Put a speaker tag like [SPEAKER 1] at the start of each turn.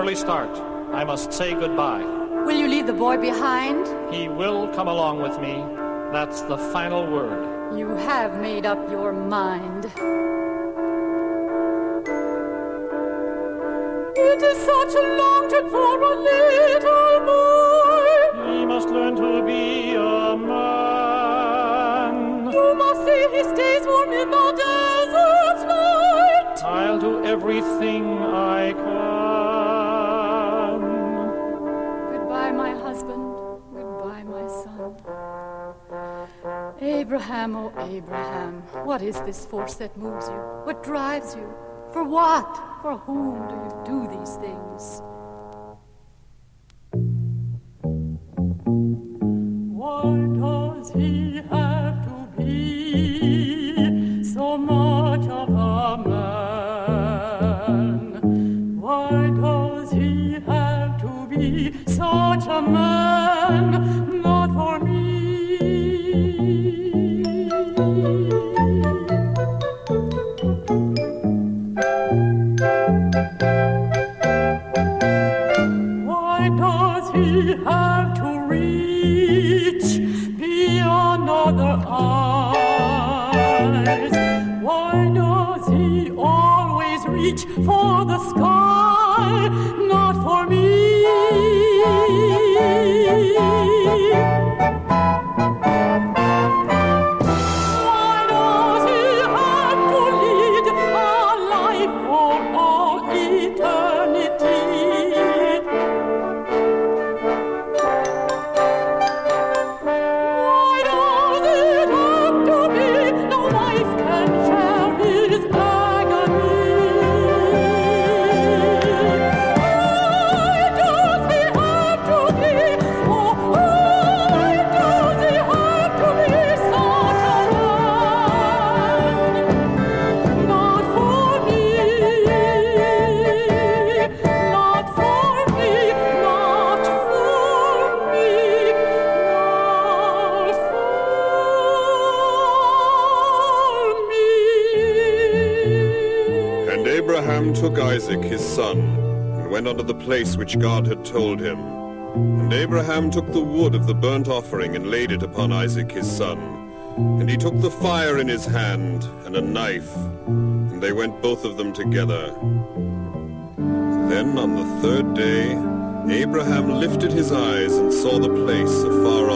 [SPEAKER 1] early start. I must say goodbye.
[SPEAKER 2] Will you leave the boy behind?
[SPEAKER 1] He will come along with me. That's the final word.
[SPEAKER 2] You have made up your mind. It is such a long trip for a little boy.
[SPEAKER 1] He must learn to be a man.
[SPEAKER 2] You must see he stays warm in the desert night.
[SPEAKER 1] I'll do everything
[SPEAKER 2] Abraham, oh Abraham, what is this force that moves you? What drives you? For what? For whom do you do these things? Why does he have to be so much of a man? Why does he have to be such a man? Other eyes? Why does he always reach for the sky, not for me?
[SPEAKER 3] Abraham took Isaac his son, and went unto the place which God had told him. And Abraham took the wood of the burnt offering, and laid it upon Isaac his son. And he took the fire in his hand, and a knife, and they went both of them together. Then on the third day, Abraham lifted his eyes and saw the place afar.